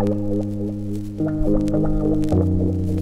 Thank you.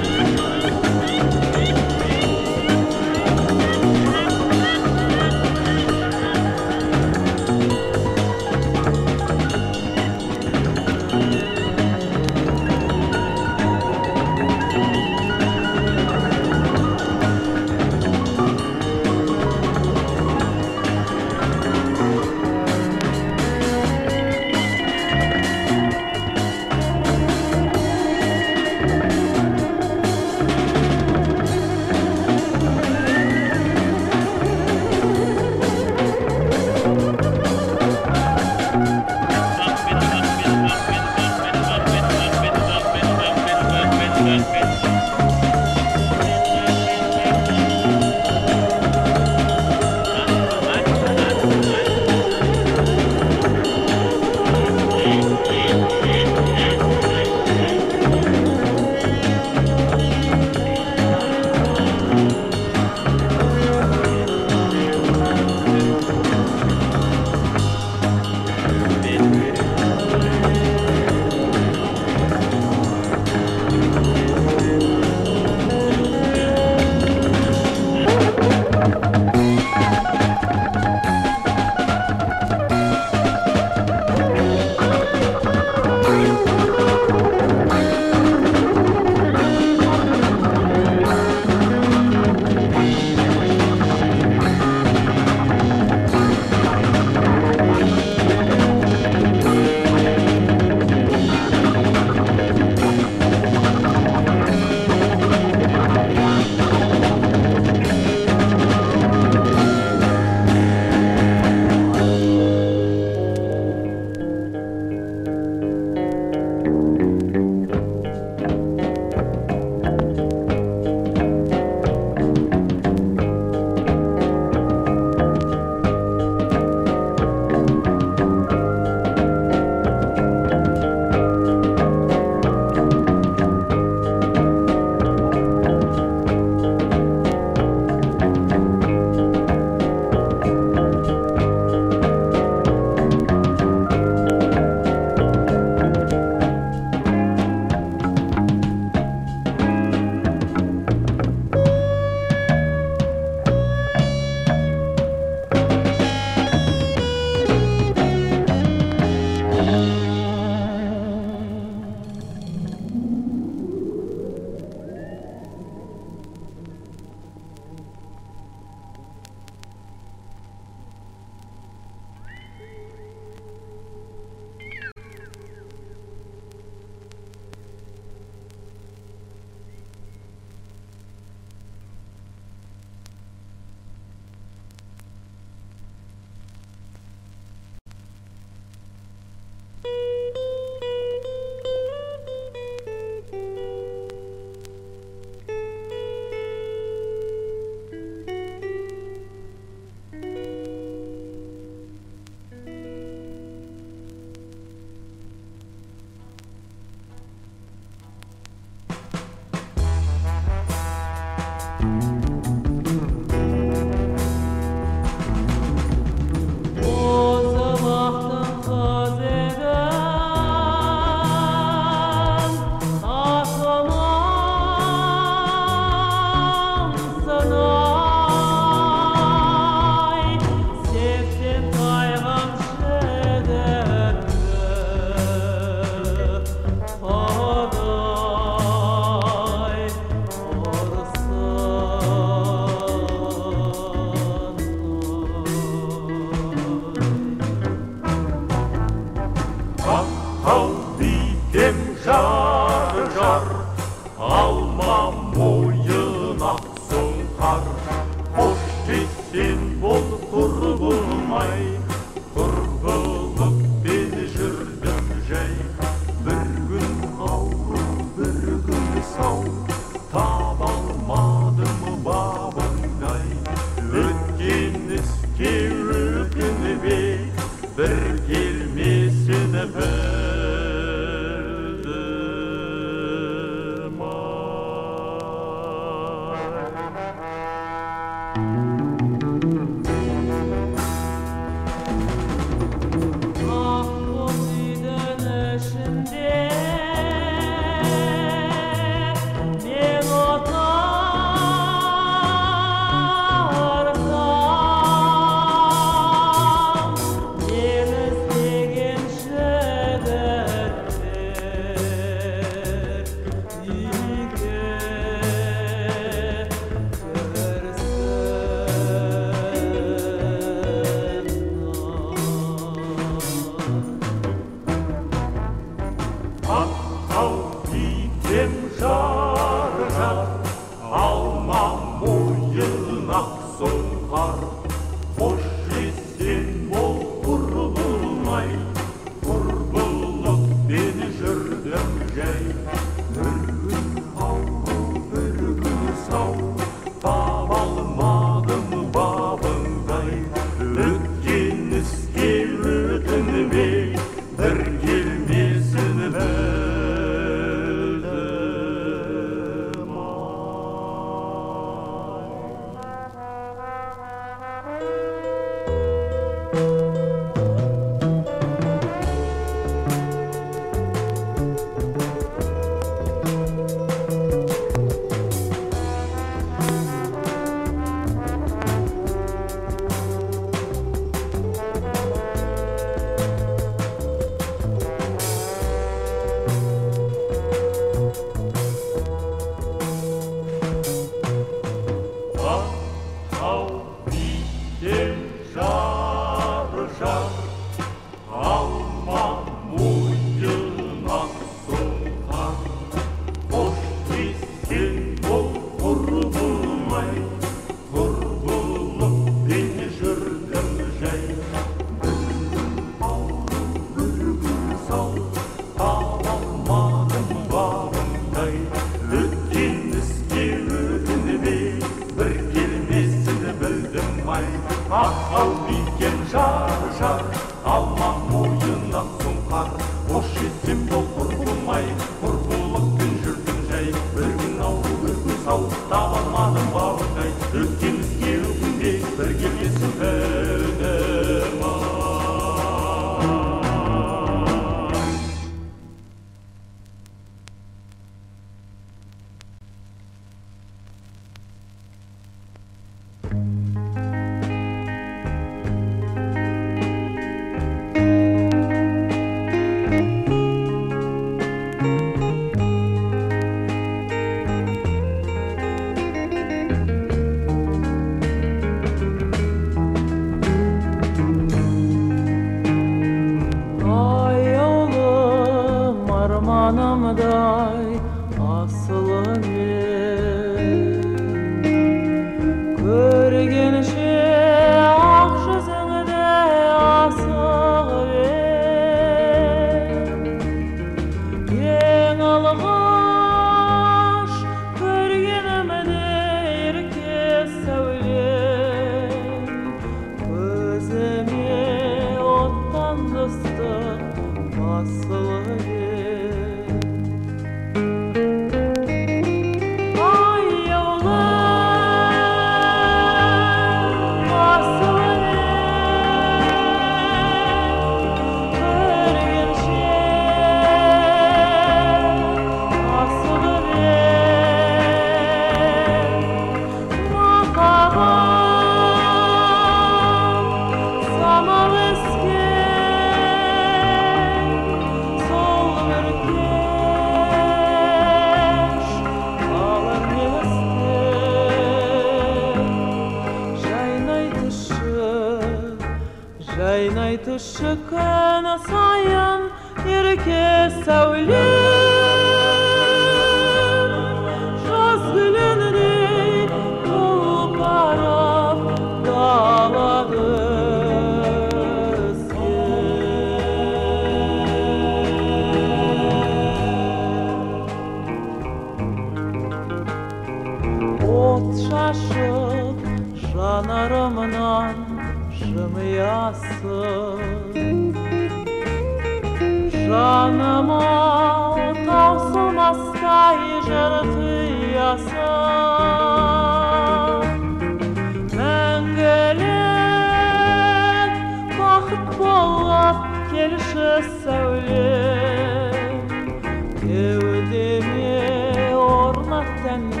remember.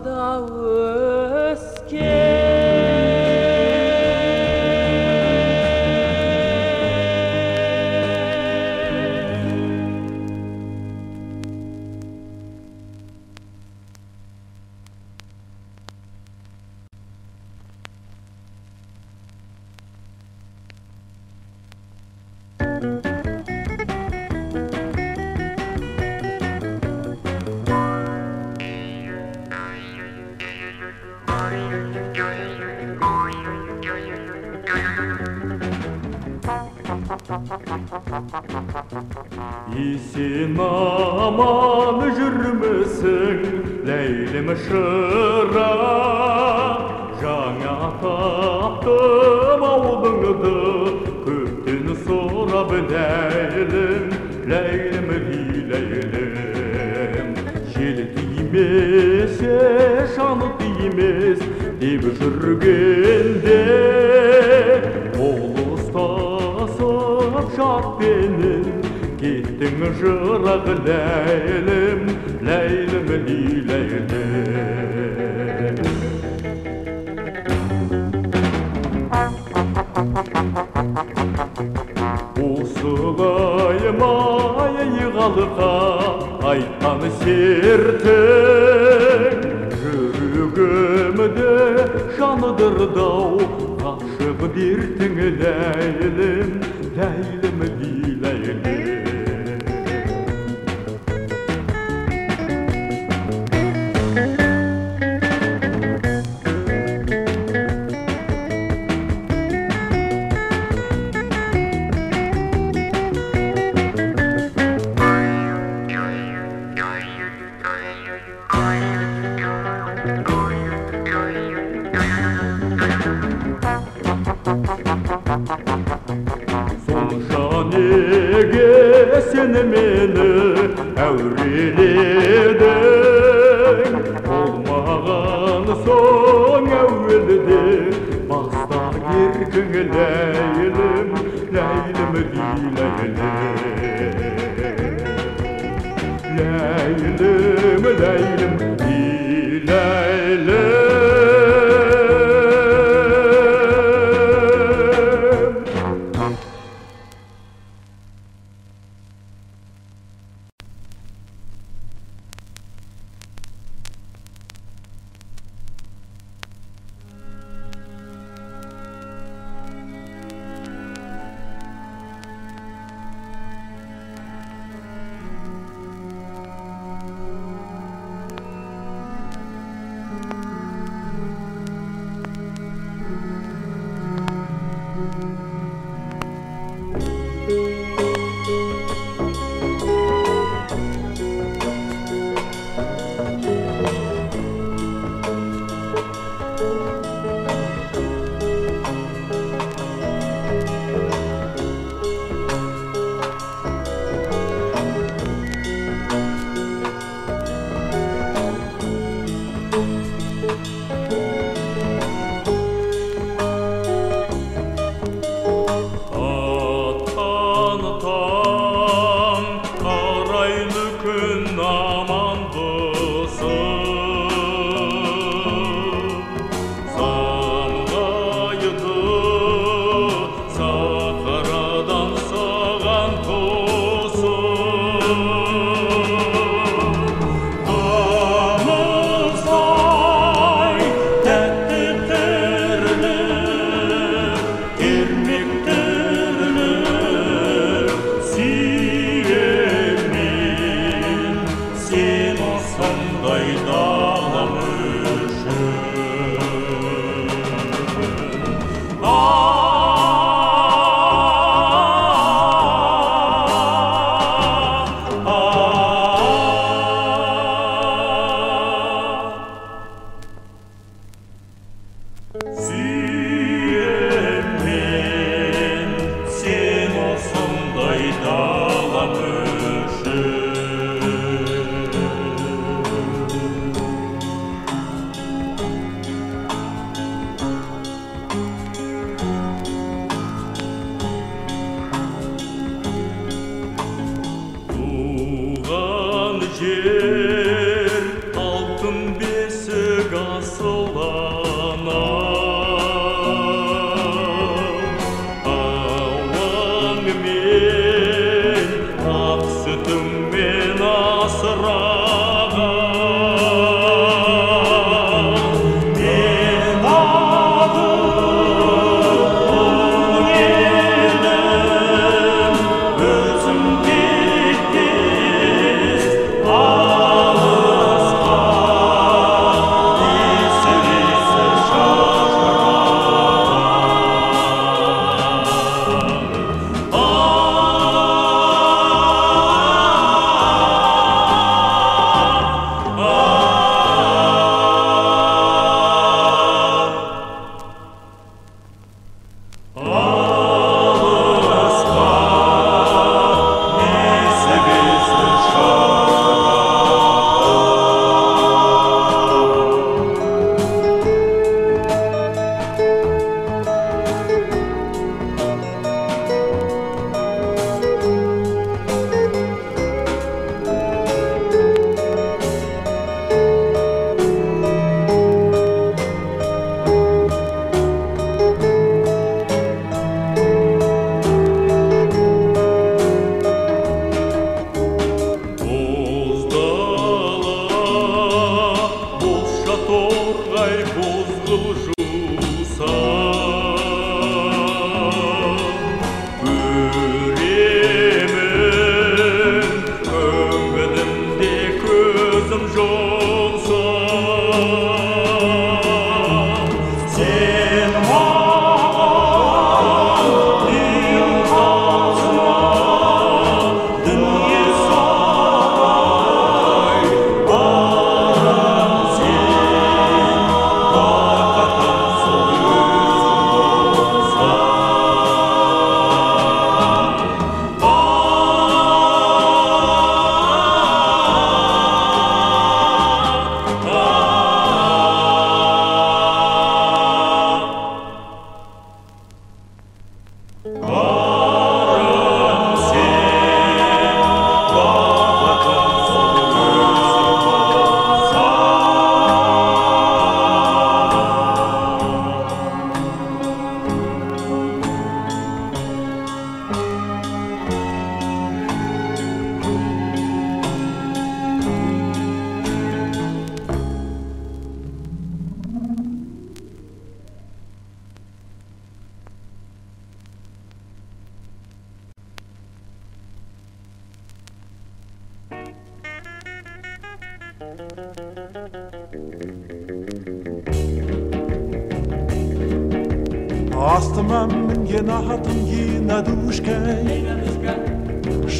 da scared. таңсертең жүрегімді жаныдырды ау ғашық бертің ләйлім Yeah.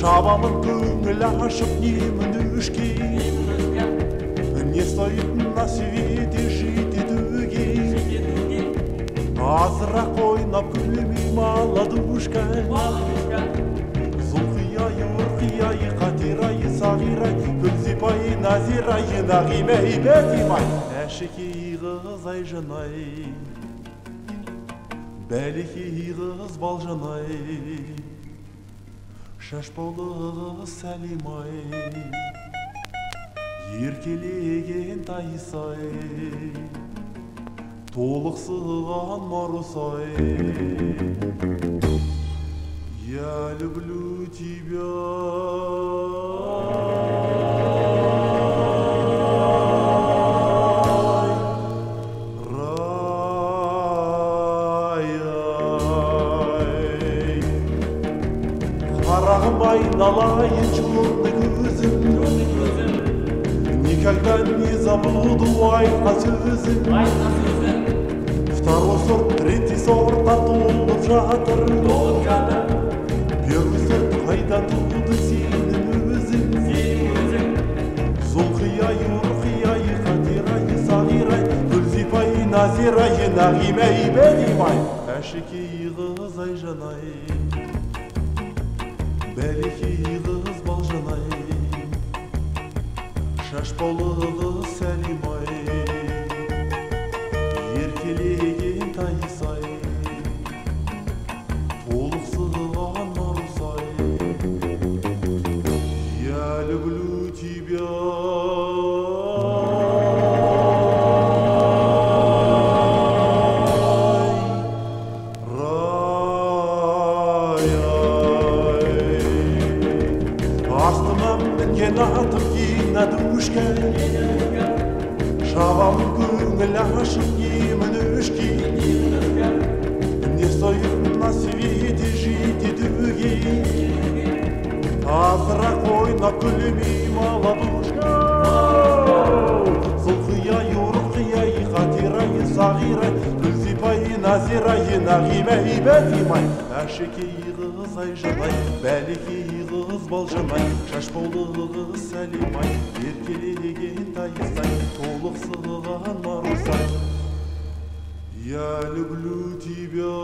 Шабамын көңіл ашып немін үшкей Не стоит на свете дуги Азырақ ойнап күлмей маладушкай Зұлқияй, ұрқияй, қатирай, сағирай Гүлзипай, назирай, нағимай, бәтимай Әшекей қызай жынай Бәлекей қыз балжанай Шашбаулы сәлимай Еркелеген тайсай Толықсыған марусай Я люблю тебя. Қарағым айналайын черный көзім Никогда не забуду айтқан сөзің Второй сорт, третий сорт атылып жатыр Первый сорт қайда туды сенің өзің Зұлқияй, ұрқияй, қатирай, сағирай Гүлзипай, назирай, нағимай, бәдимай Әшекей қызай жанай Бәлекей қыз балжанай Шашбаулы қыз сәлимай Еркелеген енадушкай Шабам көңіл ашып емін өшкей Не стоит на свете дуги Азырақ ойнап күлмей маладушка Зұлқияй, ұрқияй, қатирай, сағирай Гүлзипай, назирай, нағимай, бәтимай Әшекей қызай жанай, бәлекей қыз балжанай Шашбаулы қыз сәлимай, еркелеген тайсай Толықсыған марусай Я люблю тебя.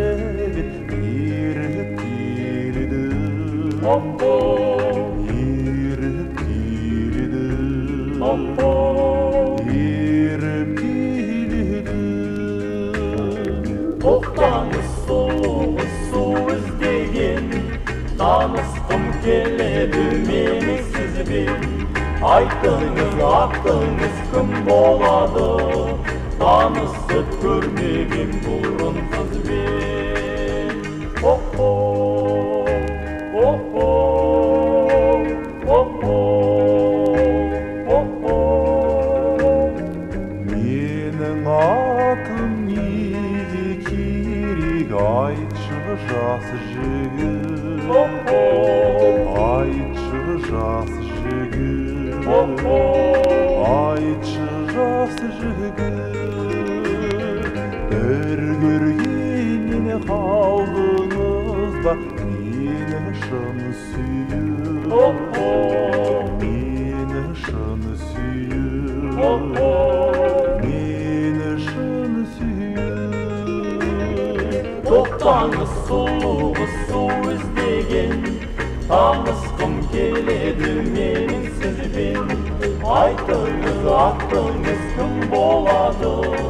жүрегін еріп келеді еріп келеді еріп келеді тоқтаңыз соғысу іздеген танысқым келеді мені сізбен айтыңыз атыңыз кім болады танысып көрмеген бұрын қызбен сұлуғы іздеген танысқым келеді менің сізбен айтыңыз аттыңыз кім болады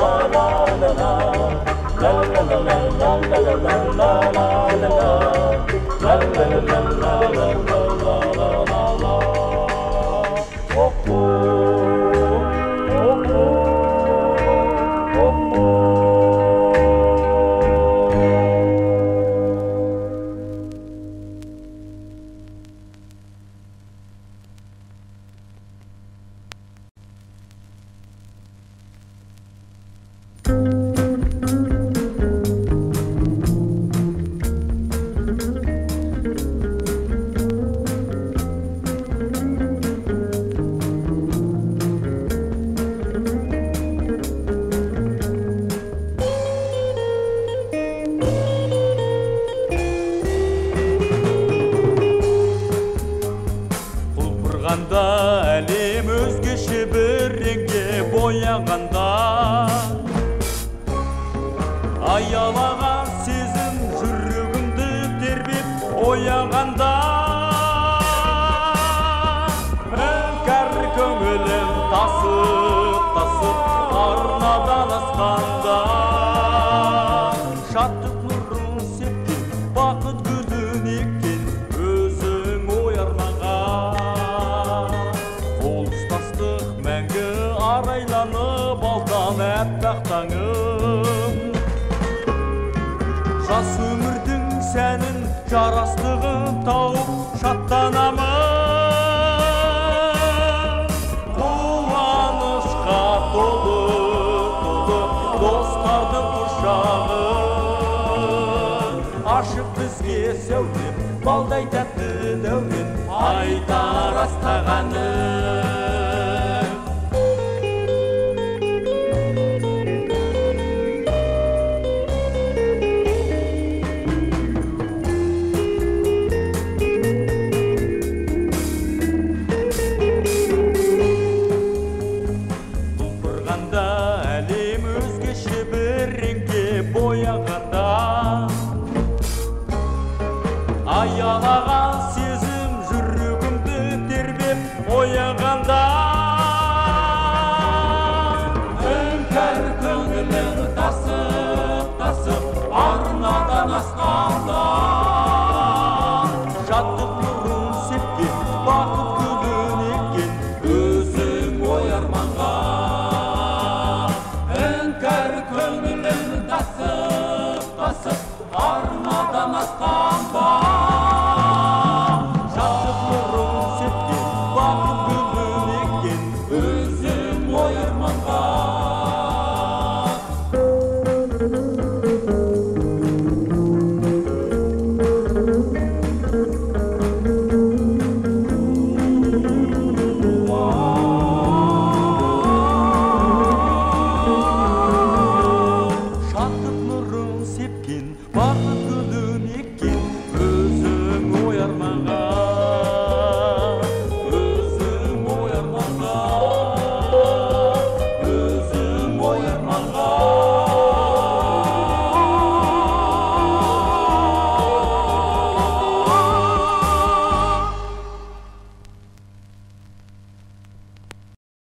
тасып тасып арнадан асқанда шаттық нұрын сепкен бақыт гүлін еккен өзің ой арманға қол ұстастық мәңгі арайланып алтан әппақ таңым жас өмірдің сәнін жарастығын тауып шаттанамын балдай тәтті дәурен. Айтар астағаным